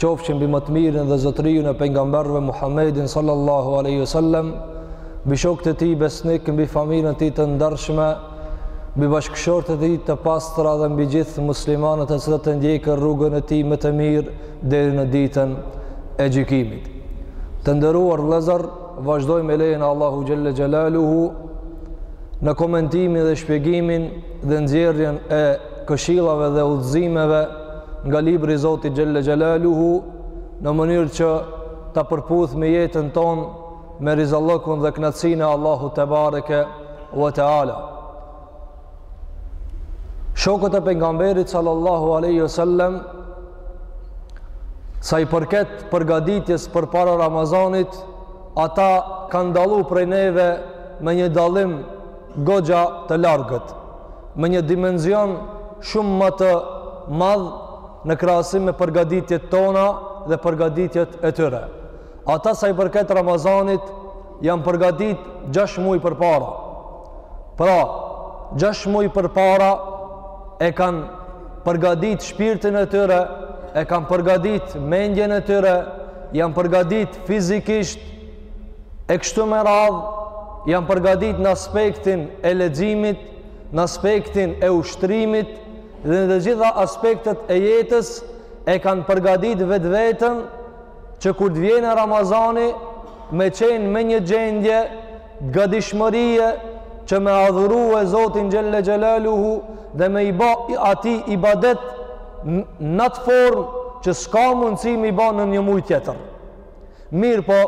qofshin mbi më të mirin dhe zotërinë e pejgamberëve Muhammedin sallallahu aleyhi sallem, mbi shokët e tij besnikë, mbi familjen e tij të ndershme, mbi bashkëshortet e tij të pastra dhe mbi gjithë muslimanët të cilët ndjekin rrugën e tij më të mirë deri në ditën e gjykimit. Të nderuar vllezër, vazhdojmë me lejen e Allahut xhelle xhelaluhu në komentimin dhe shpjegimin dhe nxjerrjen e këshillave dhe udhëzimeve nga libri i Zotit xhelle xhelaluhu në mënyrë që ta përputhim jetën tonë me rizallëkun dhe kënaqësinë e Allahut tebareke ve teala. Shokët e pejgamberit sallallahu alaihi wasallam sa i përket përgatitjes përpara Ramazanit, ata kanë dallu prej neve me një dallim goxha të largët, me një dimension shumë ma të madh në krahasim me përgatitjet tona dhe përgatitjet e tyre. Ata sa i përket Ramazanit janë përgatit 6 muaj përpara. Pra, 6 muaj përpara e kanë përgatit shpirtin e tyre, e kanë përgatit mendjen e tyre, janë përgatit fizikisht E kështu me radhë, janë përgatit në aspektin e leximit, në aspektin e ushtrimit dhe në të gjitha aspektet e jetës e kanë përgatit vetveten që kur të vjen Ramazani me qenë me një gjendje gadishmërie që me adhurue Zotin xhelle xhelaluhu dhe me i ba atij ibadet në atë formë që s'ka mundësi me i ba në një muj tjetër. Mirpo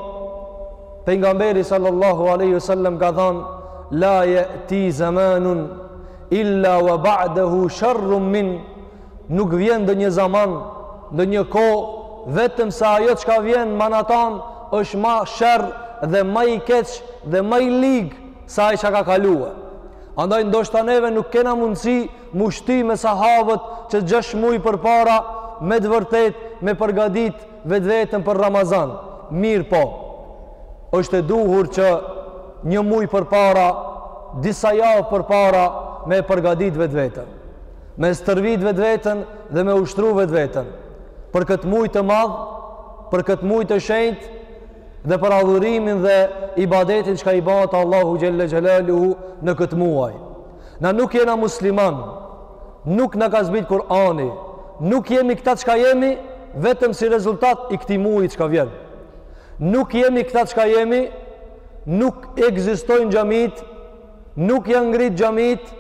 pejgamberi sallallahu alaihi wasallam ka thanë la yati zamanun illa wa ba'dahu sharrun min nuk vjen ndonjë zaman, ndonjë kohë vetëm se ajo çka vjen mbas atij është ma sherr dhe ma i keq dhe ma i lig se ai çka ka kalue. Andaj ndoshta neve nuk kena mundësi m'u shty me sahabët që gjashtë muj përpara me të vërtetë me përgatit Vetveten për Ramazan, mirëpo është e duhur që një muaj përpara, disa javë përpara me e përgatit vetveten. Me stërvit vetveten dhe me ushtru vetveten. Për këtë muaj të madh, për këtë muaj të shenjtë dhe për adhurimin dhe ibadetin çka i bahet Allahut xhelle xhelaluhu në këtë muaj. Na nuk jena musliman, nuk na ka zbrit Kur'ani, nuk jemi këta çka jemi vetëm si rezultat i këtij muaji çka vjen. Nuk jemi këta çka jemi, nuk ekzistojnë xhamitë, nuk janë ngrit xhamitë,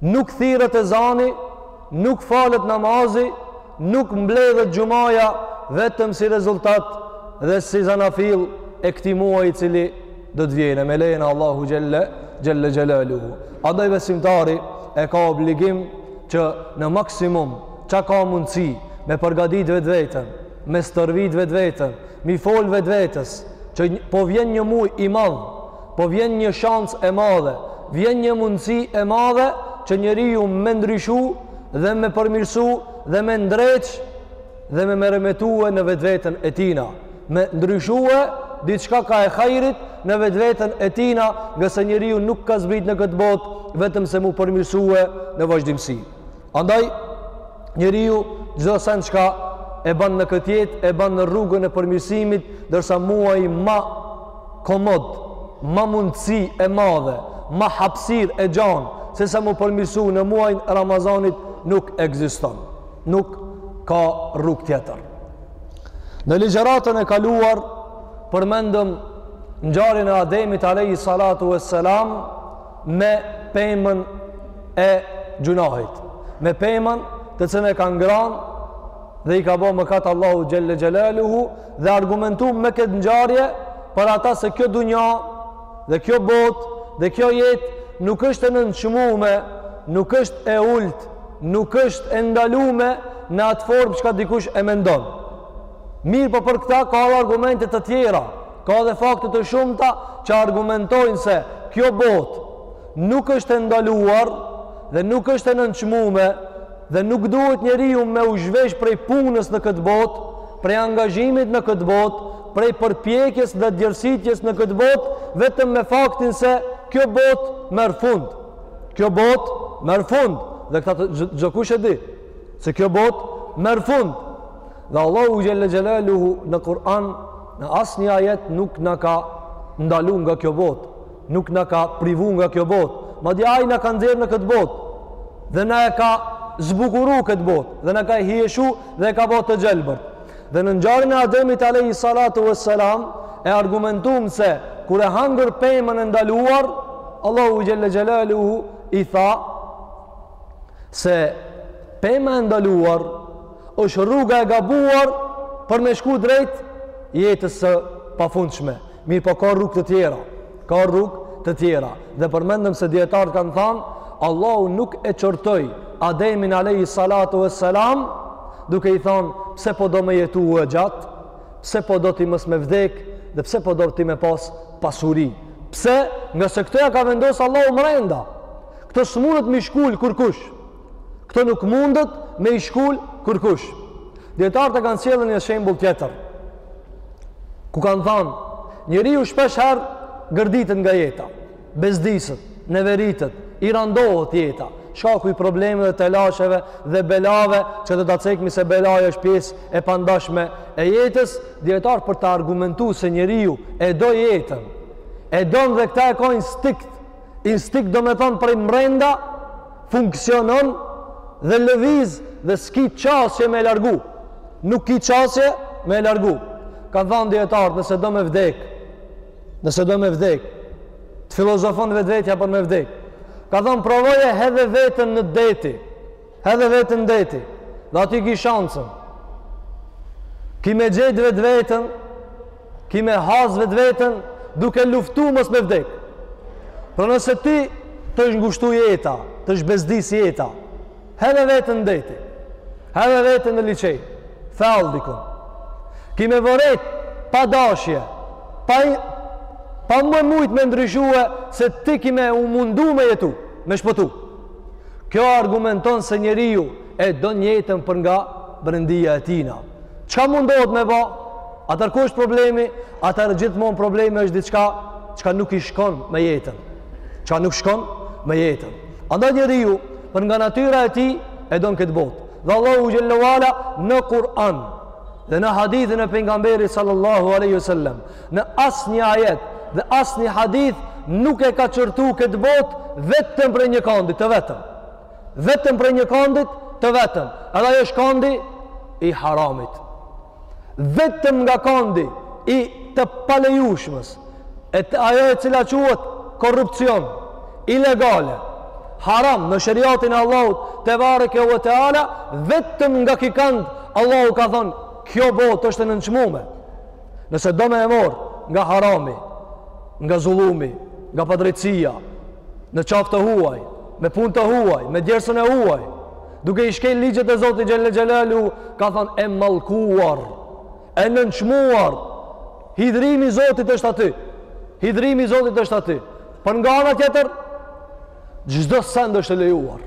nuk thirret ezani, nuk falet namazi, Nuk mbledhet xhumaja vetëm si rezultat dhe si zanafil e këtij muaji i cili do të vijë me lejen e Allahut xhelle xhelaluhu. Andaj besimtari e ka obligim që në maksimum çka ka mundësi me përgatit vetveten, me stërvit vetveten, me i fol vetvetes, që po vjen një muaj i madh, Po vjen një shans e madhe, vjen një mundësi e madhe që njeriu me ndryshu dhe me përmirësu dhe me ndreq dhe me meremetue në vetveten e tina. Me ndryshue diçka ka e hajrit në vetveten e tina ngase njeriu nuk ka zbrit në këtë botë vetëm se m'u përmirësue në vazhdimësi. Andaj, njeriu çdo send çka e ban në këtë jetë, e ban në rrugën e përmirësimit, ndërsa muaji ma komod, ma mundësi e madhe, ma hapësirë e gjan, sesa m'u përmirësu në muajin e Ramazanit nuk ekziston. Nuk ka rrugë tjetër. Në ligjëratën e kaluar përmendëm ngjarjen e Ademit alejhi salatu vesselam me pemën e gjynahit, me pemën të cilën e ka ngranë dhe i ka bo mëkat Allahu xhelle xhelaluhu dhe argumentum me këtë ngjarje për ata se kjo dunja dhe kjo botë dhe kjo jetë nuk është e nënçmume, nuk është e ultë, nuk është e ndalume në atë formë çka dikush e mendon. Mirëpo për këta ka edhe argumente të tjera, Ka edhe fakte të shumta që argumentojnë se kjo botë nuk është e ndaluar dhe nuk është e nënçmume dhe nuk duhet njeriu me u zhvesh prej punës në këtë botë, prej angazhimit në këtë botë, prej përpjekjes dhe djersitjes në këtë botë, vetëm me faktin se kjo botë merr fund. Kjo botë merr fund. Dhe këta çdokush e di, se kjo botë merr fund. Dhe Allahu xhelle xhelaluhu në Kur'an në asnjë ajet nuk na ka ndalu nga kjo botë, nuk na ka privu nga kjo botë, madje ai na ka nxjerrë në këtë botë, dhe na e ka zbukuru këtë botë, dhe na ka hijeshu dhe e ka bo të gjelbër. Dhe në ngjarjen e Ademit alejhi salatu vesselam, e argumentum se kur e hangër pemën e ndaluar, Allahu xhelle xhelaluhu i tha se pema e ndaluar, është rruga e gabuar për me shku drejt jetës së pafundshme. Mirëpo ka rrugë të tjera. Ka rrugë të tjera. Dhe përmendëm se dijetarët kanë thanë, Allahu nuk e qortoi Ademin alejhi salatu vesselam, duke i thanë, pse po do me jetue gjatë, pse po do ti mos me vdekë, dhe pse po do ti me pas pasuri. Pse? Ngase këto ia ka vendosë Allahu mrenda. Këto s'mundet me i shkul kërkush. Këto nuk mundet me i shkull kurkush. Dijetarët e kanë sjellë një shembul tjetër. Ku kanë thanë, njeriu shpeshherë gërditet nga jeta, bezdiset, neveritet, i randohet jeta, shkaku i problemeve dhe telasheve dhe belave që do ta cekmi se belaja është pjesë e pandashme e jetës, dijetarët për ta argumentu se njeriu e do jetën, e don dhe këta e ka instinkt, Instinkt do me thonë prej mrenda, funksionon dhe lëviz dhe s'ki qasje me e largu. Nuk ki qasje me e largu. Kanë thonë dijetarët nëse do me vdek, nëse do me vdek, të filozofon vetvetja për me vdek. Ka thonë provoje hedhe veten në deti, Hedhe veten në deti, dhe aty ki shansën. Ki me gjetë vetveten, ki me hasë vetveten, duke luftu mos me vdekë. Pra nëse ti të është ngushtu jeta, të është bezdis jeta, hedhe veten në deti, hedhe veten në liqen, thellë dikun. Ki me vërejt, pa dashje, pa, pa e mujtë me ndryshue, se ti ki me u mundu me jetu, me shpëtu. Kjo argumenton se njeriu e don jetën për nga brendia e tina. Çka mundohet me ba? Atër ku është problemi? Atër gjithmonë problemi është diçka çka nuk i shkon me jetën. Çka nuk shkon me jetën. Andaj njeriu për nga natyra e tij e don këtë botë. Dhe Allahu Xhelle ve ala në Kur'an dhe në hadithin e pejgamberit salallahu alejhi ve selem Në asnjë ajet dhe asnjë hadith nuk e ka qortu këtë botë vetëm prej një kandit të vetëm. Vetëm prej një kandit të vetëm. Edhe ajo është kandi i haramit. Vetëm nga kandi i të palejueshmes, e të ajo e cila quhet korrupsion, ilegale, haram në sheriatin e Allahut tebareke ve teala, vetëm nga ky kand, Allahu ka thonë, kjo botë është e nënçmume. Nëse do me e marrë nga harami, nga zullumi, nga padrejtësia, në qafë të huaj, me punë të huaj, me djersën e huaj, duke i shkel ligjet e Zotit Xhelle Xhelaluhu, ka thënë e mallkuar, e nënçmuar, hidhrimi i Zotit është aty, hidhrimi i Zotit është aty, por nga ana tjetër, çdo send është e lejuar,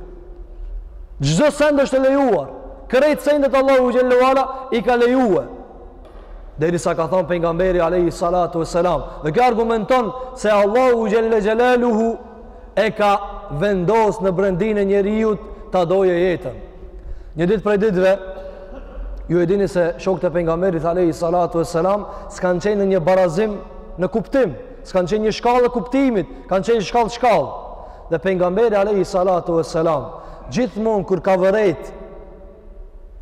çdo send është e lejuar, krejt sendet Allahu Xhelle ve ala i ka lejue, Derisa ka thonë Pejgamberi alejhi salatu ve selam Dhe kjo argumenton se Allahu xhelle xhelaluhu E ka vendos në brendinë e njeriut Ta doje jetën Një ditë prej ditëve Ju e dini se shokët e Pejgamberit alejhi salatu ve selam S'kanë qenë në një barazim në kuptim S'kanë qenë një shkallë e kuptimit Kanë qenë shkallë shkallë Dhe Pejgamberi alejhi salatu ve selam Gjithmonë kur ka vërejt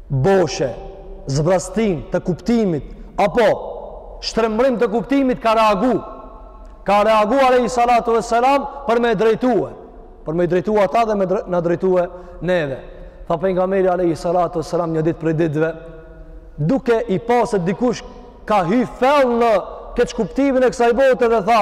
boshe, zbrastim të kuptimit, apo shtrembërim të kuptimit ka reagu. Ka reagu alejhi salatu ve selam për me drejtue. Për me i drejtue ata dhe me dre, na drejtue neve. Tha Pejgamberi alejhi salatu ve selam një ditë prej ditëve, duke i pa se dikush ka hy fell në keqkuptimin e kësaj bote dhe tha,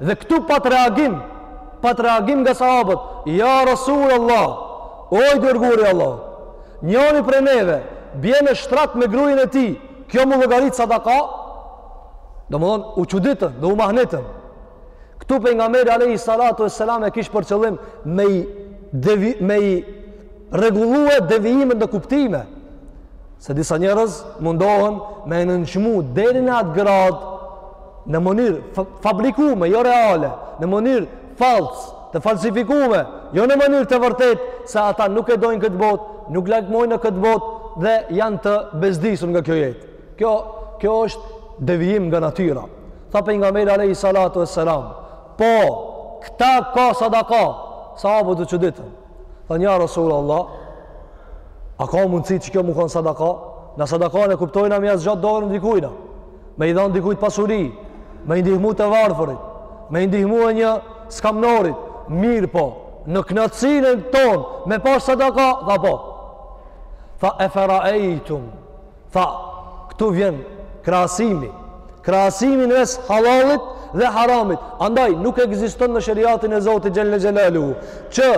Dhe këtu pat reagim, pat reagim nga sahabët, ja Rasul Allah, o i dërguri Allah, njani prej neve, bjen në shtrat me gruen e tij, kjo m'u llogarit sadaka, domethonë, u çuditën dhe u mahnitën. Këtu Pejgamberi alejhi salatu ve selam e kish për qëllim me i, devi, me i regullue devijimet në kuptime. Se disa njerëz mundohen me e nënçmu deri në atë gradë në mënyrë fabrikume, jo reale, në mënyrë fallc, të falsifikume, jo në mënyrë të vërtetë, se ata nuk e dojnë këtë botë, nuk lakmojnë në këtë botë dhe janë të bezdisur nga kjo jetë. Kjo, kjo është devijim nga natyra. Tha Pejgamberi alejhi salatu ve selam, po, këta ka sadaka, sahabët u çuditën. Thanë ja Rasul Allah, a ka mundësi që kjo me konë sadaka? Na sadakanë e kuptojna me ja zgjatë dorën dikujna, me i dhanë dikujt pasuri, me i ndihmu të varfërit, me i ndihmue një skamnorit, mirëpo, në knaqësinë tonë, me pas sadaka, tha po. Tha eferaejtum, Tha, këtu vjen krahasimi, krahasimi në mes halallit dhe haramit. Andaj nuk ekziston në sheriatin e Zotit xhelle xhelaluhu që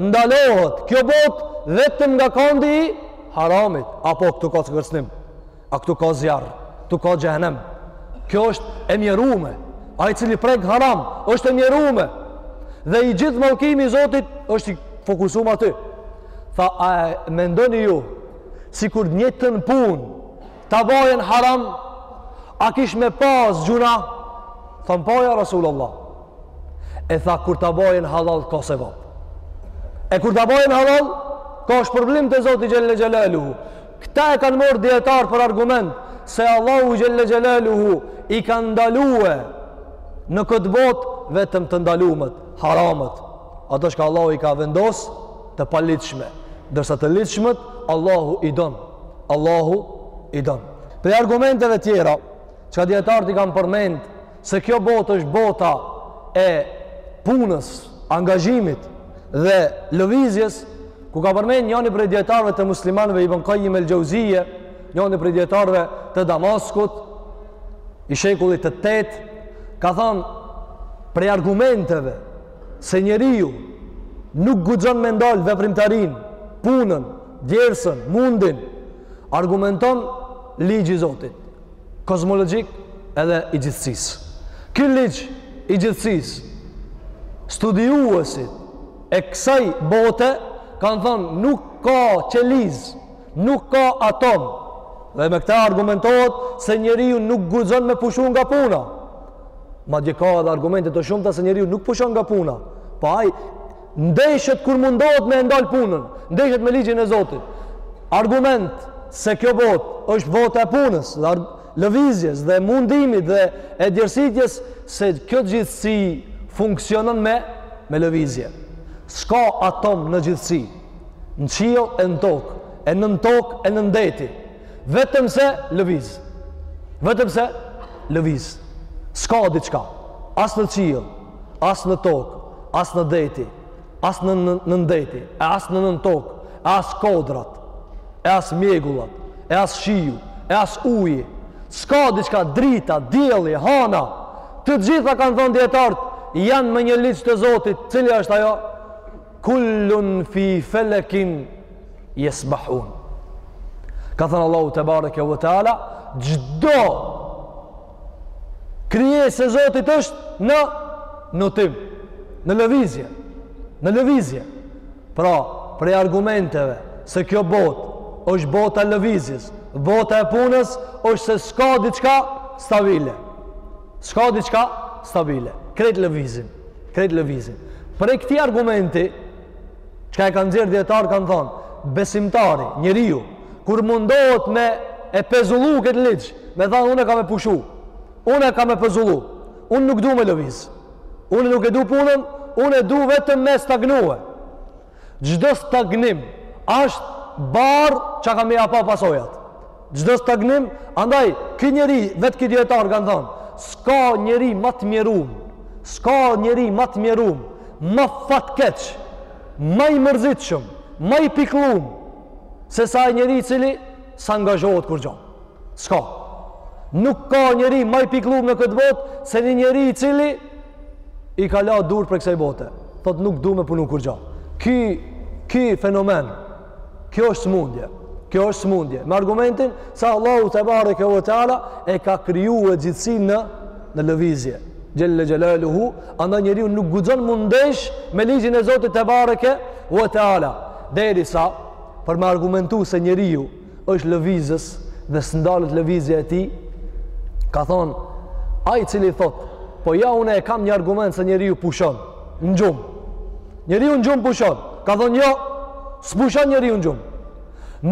ndalohet kjo botë vetëm nga kondi i haramit. Apo këtu ka kërcënim, a këtu ka zjarr, këtu ka xhehenem. Kjo është e mjerume. Ai i cili prek haram është e mjerume. Dhe i gjithë mallkimi i Zotit është i fokusum aty. Tha, a e mendoni ju sikur të njëjtën punë ta bajë n'haram a kish me pas gjynah thanë po ja Rasul Allah e tha kur ta bajë n'hallall ka sevap e kur ta bajë n'hallall ka shpërblim te Zoti xhelle xhelaluhu këta e kanë marrë dijetarët për argument se Allahu xhelle xhelaluhu i ka ndalue në këtë botë vetëm të ndalumet haramët ato shka Allahu i ka vendos të palitshme, ndërsa të lidhshmit Allahu i don. Allahu i don. Prej argumenteve tjera, çka dietarët i kanë përmend se kjo botë është bota e punës, angazhimit dhe lëvizjes, ku ka përmend njani prej dietarëve të muslimanëve Ibn Kajjim el-Xheuzije, njani prej dietarëve të Damaskut, i shekullit të 8, ka thanë prej argumenteve Se njeriu nuk guxon me ndalë veprimtarinë, punën, djersën, mundin, argumenton ligji i Zotit, kozmologjik edhe i gjithësisë. Ky ligj i gjithësisë, studiuesit e kësaj bote kanë thonë nuk ka qelizë, nuk ka atom, dhe me këtë argumentohet se njeriu nuk guxon me pushu nga puna. Madje ka edhe argumente të shumta se njeriu nuk pushon nga puna. Pa po ai, ndeshet kur mundohet me ndalë punën. Ndeshet me ligjin e Zotit. Argument se kjo botë është bota e punës e lëvizjes dhe mundimit dhe e djersitjes se kjo gjithësi funksionon me, me lëvizje. S'ka atom në gjithësi. Në qiell e në tokë. E nën tokë e nën deti. Vetëm se lëviz. Vetëm se lëviz. S'ka diçka. As në qiell, as në tokë, as në deti, as nën, nën deti, e as në nën tokë, e as kodrat, e as mjegullat, e as shiu, e as uji. S'ka diçka drita, dielli, hana. Të gjitha kanë thonë dietarët janë me një ligj të Zotit. Cili është ajo? Kullun fi felekin jesbahun. Ka thanë Allahu tebareke ve teala, çdo krijesë e Zotit është në notim, në lëvizje, në lëvizje. Pra, prej argumenteve se kjo botë është bota e lëvizjes, bota e punës është se s'ka diçka stabile. S'ka diçka stabile. Krejt lëvizin. krejt lëvizin. Prej këtij argumenti, çka e kanë nxjerr dietarët kanë thonë, besimtari, njeriu, kur mundohet me e pezullu këtë ligj, me thonë unë kam me pushu, unë kam me pezullu, unë nuk du me lëviz. Unë nuk e du punën, unë e du vetëm me stagnu. Çdo stagnim ashtë barë që ka me ja pa pasojat. Çdo stagnim, andaj, ky njeri, vetë dietarët kanë thonë, s'ka njeri ma të mjerum, s'ka njeri ma të mjerum, ma fatkeq, ma i mërzitshëm, ma i pikllum, sesa ai njeri i cili s'angazhohet kurgjo. S'ka. Nuk ka njeri ma i pikllum në këtë botë se një njeri i cili i ka la durt prej kësaj bote. Thotë nuk du me punu kurrgjo. Ky, ky fenomen, kjo është smundje. Kjo është smundje. Me argumentin se Allahu tebareke ve teala e ka krijue gjithësinë në, në lëvizje. Xhele xhelaluhu, andaj njeriu nuk guxon m'u ndesh me ligjin e Zotit tebareke ve teala. Derisa, për me argumentu se njeriu, është lëvizës dhe s'ndalet lëvizja e tij, ka thonë, ai cili thotë, po ja unë e kam një argument se njeriu pushon, në gjumë. Njeriu në gjumë pushon. Ka thonë, jo, s'pushon njeriu në gjumë.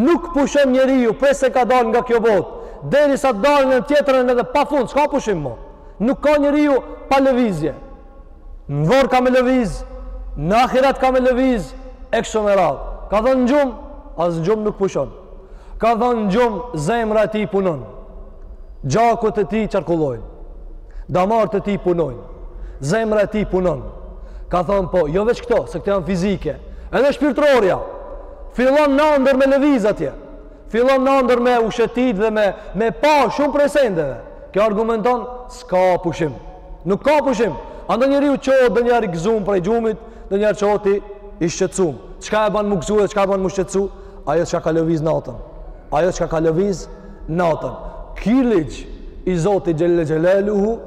Nuk pushon njeriu, prej se ka dalë në këtë botë, derisa dal në tjetërën edhe pa fund, s'ka pushim mo. Nuk ka njeriu pa lëvizje. Në varr ka me lëviz, në ahiret ka me lëviz, e kështu me radhë. Ka thënë në gjumë, as në gjumë nuk pushon. Ka thënë në gjumë, zemra e tij punon. Gjaku të ti qarkullojnë. Damarët e tij punojnë. Zemra e tij punon. Ka thënë po, jo veç këto, se këto janë fizike. Edhe shpirtnorja, fillon n'andërr me lëviz atje. Fillon n'andërr m'u shetit dhe me, me pa shumë prej sendeve. Kjo argumenton, s'ka pushim. Nuk ka pushim. Andaj njeriu çohet ndonjëherë i gëzum prej gjumit, ndonjëherë çohet i, i shqetsum. Çka e ban m'u gëzu dhe çka e ban m'u shqetsu? Ajo çka ka lëviz natën. Ajo çka ka lëviz natën. Ky ligj i Zotit xhele xhelaluhu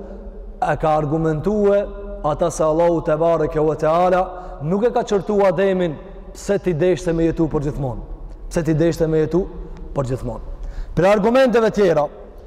e ka argumentue ata se Allahu tebareke ve teala nuk e ka qortu Ademin pse ti deshte me jetu përgjithmonë. Pse ti deshte me jetu përgjithmonë. Prej argumenteve tjera,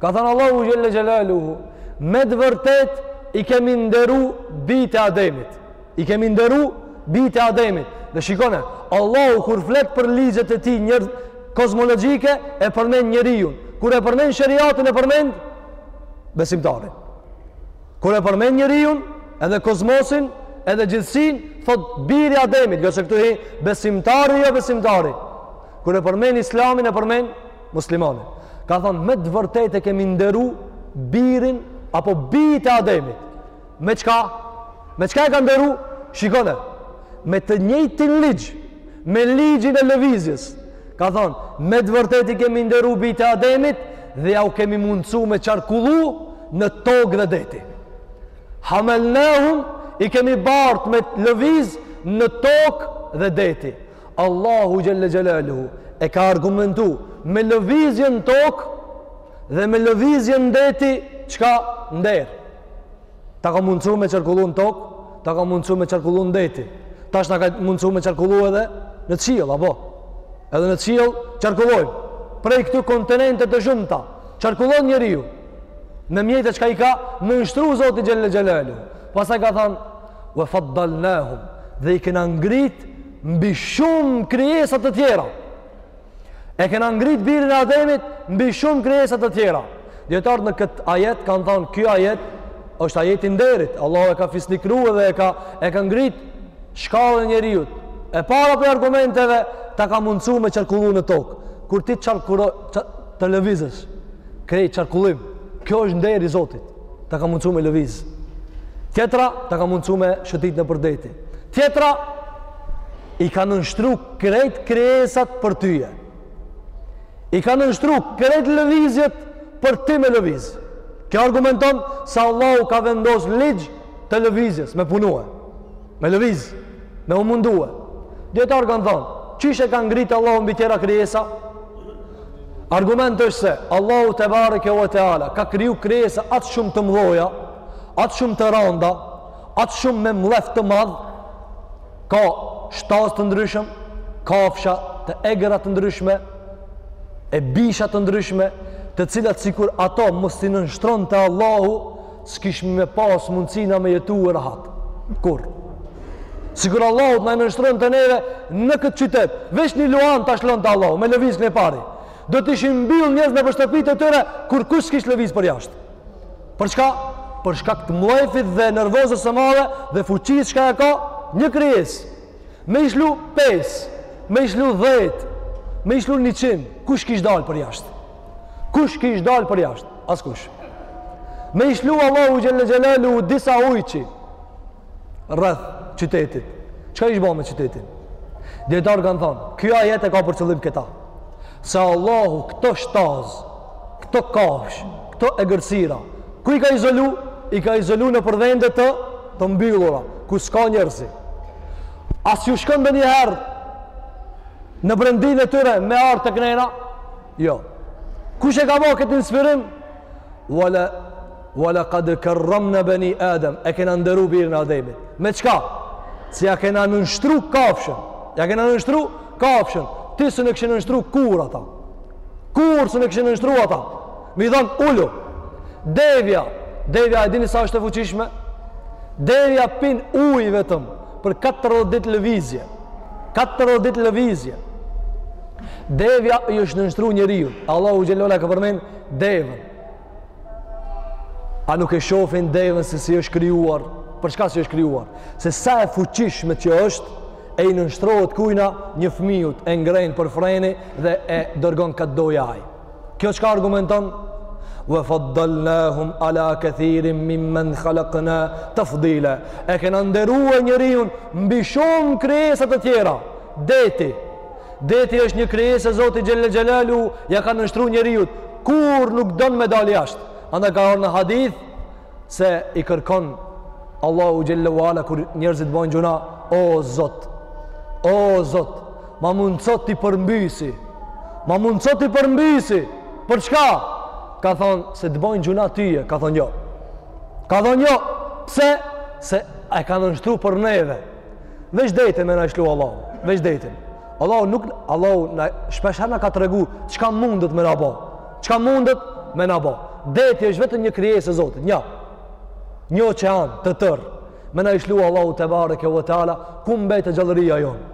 Ka thënë Allahu xhele xhelaluhu, me të vërtetë i kemi nderu bijtë e Ademit. I kemi nderu bijtë e Ademit. Dhe shikone, Allahu kur flet për ligjet e tij njerëz kozmologjike, e përmend njeriun. Kur e përmend sheriatin, e përmend besimtarin. Kur e përmend njeriun, edhe kozmosin, edhe gjithësinë, thotë biri i Ademit, se këtu hin besimtari dhe jobesimtari. Kur e përmend islamin, e përmend muslimanin ka thonë me të vërtetë e kemi nderu birin apo bijtë e Ademit me çka me çka e ka nderu shikone me të njëjtin ligj me ligjin e lëvizjes ka thonë me të vërtetë i kemi nderu bijtë e Ademit dhe jau kemi mundësu me qarkullu në tokë dhe deti hamelnahum i kemi bartë me lëviz në tokë dhe deti Allahu xhel-le xhelaluhu e ka argumentu me lëvizje në tokë dhe me lëvizje në deti çka nder. Ta ka mundësu me qarkullu në tokë, ta ka mundësu me qarkullu në deti. Tash na ka mundësu me qarkullu edhe në qiell, apo? Edhe në qiell qarkullojmë. Prej këtu kontinente të shumta, qarkullon njeriu. Me mjete çka i ka nënshtru Zoti xhel-le xhelaluhu. Pastaj ka thanë, wa faddalnahum dhe i kena ngrit mbi shumë krijesa të tjera e kena ngrit birin e Ademit mbi shumë krijesa të tjera dijetarët në kët ajet kanë thanë kjo ajet është ajeti i nderit Allahu e ka fisnikru edhe e ka e ka ngrit shkallën e njeriut e para prej argumenteve ta ka mundësu me qarkullu në tokë kur ti qarkullo të lëvizësh krejt qarkullim kjo është nderi i Zotit ta ka mundësu me lëviz. Tjetra, ta ka mundësu me shëtit nëpër deti. Tjetra, i ka nënshtru krejt krijesat për tyje. I ka nënshtru krejt lëvizjet për ty me lëviz. Kjo argumenton se Allahu ka vendos ligj të lëvizjes, me punue. Me lëviz, me u mundue. Dijetarët kanë thanë, qysh e ka ngrit Allahu mbi tjera krijesa? Argument është se Allahu tebareke ue teala, ka kriju krijesa aq shumë të mdhoja, aq shumë të randa, aq shumë me mllef të madh, ka shtazë të ndryshëm, kafsha të egra të ndryshme, e bisha të ndryshme, të cilat sikur ato mos t'i nënshtronte Allahu, s'kishim me pas mundësi na me jetue rahat. Kur? Sikur Allahu t'na e nënshtronte neve në këtë qytet, veç një luan ta shlonte Allahu, me lëviz knepari. Do të ishin mbyll njerëz nëpër shtëpitë e tyre, kurkush s'kish lëviz për jashtë. Për çka? Për shkak të mllefit dhe nervozës së madhe dhe fuqisë çka e ka një krijesë. Me i shlu 5, me i shlu 10, me i shlu 100, kush kish dalë për jashtë? Kush kish dalë për jashtë? Askush. Me i shlu Allahu xhel-le xhelaluhu disa ujqi rreth qytetit. Çka ish bo me qytetin? Dijetarët kanë thanë, kjo ajet e ka për qëllim këta. Se Allahu këto shtazë, këto kafsh, këto egërsira, ku i ka izolu? I ka izolu nëpër vende të të mbyllura, ku s'ka njerëzi. As iu shkon ndonjëherë në brendinë e tyre me ardh te knena, Jo. Kush e ka ba këtë inspirim? Wala wa laqad karramna bani Adam. E kena nderu birin e Ademit. Me çka? Si ja kena nënshtru kafshën. Ja kena nënshtru kafshën. Ti s'un e kishe nënshtru kurrë ata. Kurrë s'un e kishe nënshtru ata. Me i thanë ulu. Devja, devja e dini sa është e fuqishme? Devja pin ujë vetëm për 40 ditë lëvizje. 40 ditë lëvizje. Devja i është nënshtru njeriut. Allahu xhelle wala ka përmen devën. A nuk e shofin devën se si është krijuar? Për çka si është krijuar? Se sa e fuqishme që është, e i nënshtrohet kujna një fëmijut, e ngrenë për freni dhe e dërgon kah t'dojë ai. Kjo çka argumenton? Wa faddalnahum ala kathirin mimman khalaqna tafdila. E kena nderue njeriun mbi shumë krijesa të tjera. Deti. Deti është një krijesë e Zotit xhele xhelaluhu, ia ka nënshtru njeriut. Kur nuk don me dal jashtë. Andaj ka ardh në hadith, se i kërkon Allahu xhelle wala kur njerëzit bojnë gjynah o Zot o Zot ma mundso t'i përmbysi ma mundso t'i përmbysi për çka ka thon se të bojnë gjynah tyje ka thon jo ka thon jo pse se e ka nënshtru për neve veç detin me na shlu Allahu veç detin Allahu nuk Allahu na shpeshherë na ka tregu çka mundet me na bo Çka mundet me na bo? Deti është vetëm një krijesë e Zotit, një. Një oqean të tërë. Me na i shlu Allahu tebareke ve teala, ku mbetet gjallëria jonë.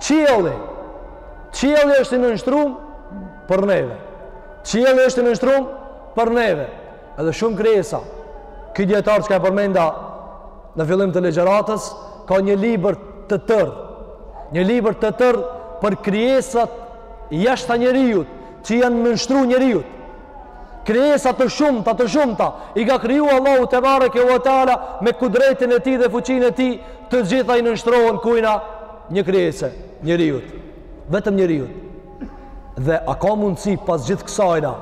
Qielli. Qielli është i nënshtrum për neve. Qielli është i nënshtrum për neve. Edhe shumë krijesa. Ky dijetar çka e përmenda në fillim të ligjëratës ka një libër të tërë. Një libër të tërë për krijesat jashtë njeriut që janë nënshtru njeriut krijesa të shumta të shumta i ka kriju Allahu tebareke ve teala me kudretin e tij dhe fuqinë e tij të gjitha i nënshtrohen kujna një krijese njeriut vetëm njeriut dhe a ka mundësi pas gjithë kësajna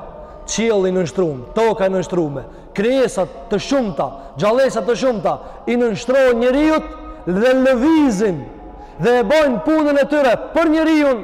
qielli i nënshtrum toka e nënshtrume krijesa të shumta gjallesa të shumta i nënshtrohen njeriut dhe lëvizin dhe e bojnë punën e tyre për njeriun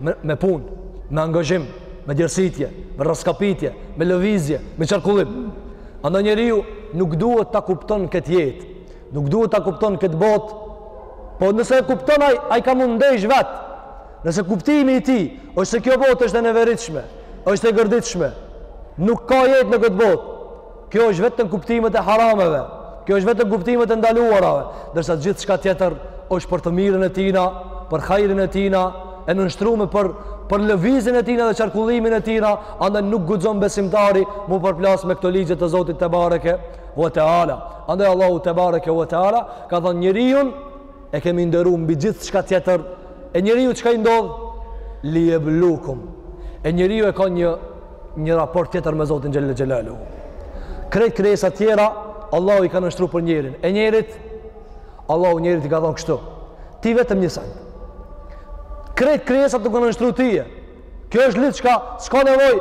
me, me punë, me angazhim, me djersitje, me rraskapitje, me lëvizje, me qarkullim. Andaj njeriu nuk duhet ta kupton këtë jetë, nuk duhet ta kupton këtë botë, po nëse e kupton ai ka mu ndesh vetë. Nëse kuptimi i tij është se kjo botë është e neveritshme, është e gërditshme, nuk ka jetë në këtë botë, Kjo është vetëm kuptimet e harameve, kjo është vetëm kuptimet e ndaluarave, ndërsa gjithçka tjetër është për të mirën e tina, për hajrin e tina, e nënshtrume për, për lëvizjen e tina dhe qarkullimin e tina, andaj nuk guxon besimtari mu përplas me këto ligje të Zotit tebareke ve teala. Andaj Allahu tebareke ve teala ka thënë njeriun e kemi nderu mbi gjithçka tjetër, e njeriu çka i ndodh, li jebluekum, e njeriu e ka një, një raport tjetër me Zotin xhel-le xhelaluhu. Krejt krijesat tjera, Allahu i ka nënshtru për njerin, e njerit, Allahu njerit i ka thonë kështu, ti vetëm një send, krejt krijesat të ka nënshtru tije, kjo është diçka, s'ka nevojë,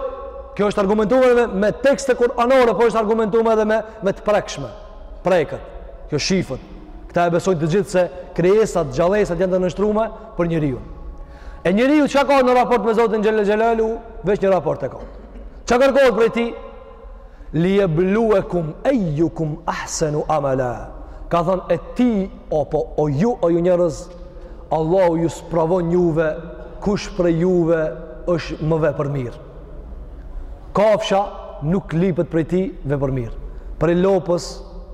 kjo është argumentume me, me tekste kuranore, po është argumentume edhe me, me të prekshme. preket, kjo shifet. Këta e besojnë të gjithë se krijesat, gjallesat janë të nënshtrume për njeriu. E njeriu çka ka në raport me Zotin xhel-le xhelaluhu, veç një raport e ka. Çka kërkohet prej tij? Li jebluekum ejjukum ahsenu amela. Ka thonë, e ti, apo, o ju, o ju njerëz, Allahu ju spravon juve, kush prej juve është më vepërmirë. Kafsha nuk lipet prej tij vepër mirë. Prej lopës,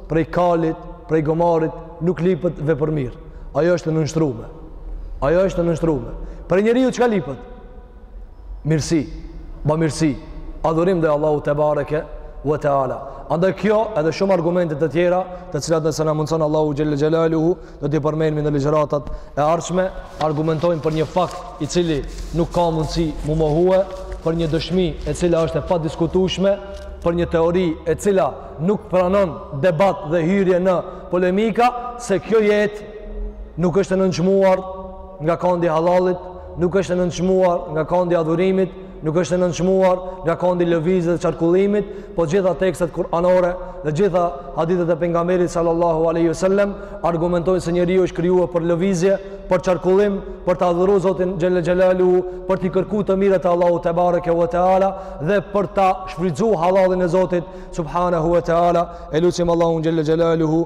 prej kalit, prej gomarit, nuk lipet vepër mirë. Ajo është e nënshtrume. Ajo është e nënshtrume. Prej njeriut çka lipet? Mirësi, ba mirësi, adhurim ndaj Allahut tebareke ve teala. Andaj kjo edhe shumë argumente të tjera, të cilat nëse na mundëson Allahu xhel-le xhelaluhu do t'i përmendim në ligjëratat e ardhshme, argumentojnë për një fakt i cili nuk ka mundësi m'u mohue, për një dëshmi e cila është e padiskutushme, për një teori e cila nuk pranon debat dhe hyrje në polemika, se kjo jetë nuk është e nënçmuar nga kondi i hallallit, nuk është e nënçmuar nga kondi i adhurimit, nuk është e nënçmuar nga kondi i lëvizjes dhe qarkullimit, po gjitha tekstet kuranore dhe gjitha hadithet e pejgamberit salallahu alejhi ve selem argumentojnë se njeriu është krijuar për lëvizje, për qarkullim, për ta adhuru Zotin xhel-le xhelaluhu, për t'i kërku të mirat e Allahut tebareke ve teala dhe për ta shfrytëzu hallallin e Zotit subhanehu ve teala, e lusim Allahun xhel-le xhelaluhu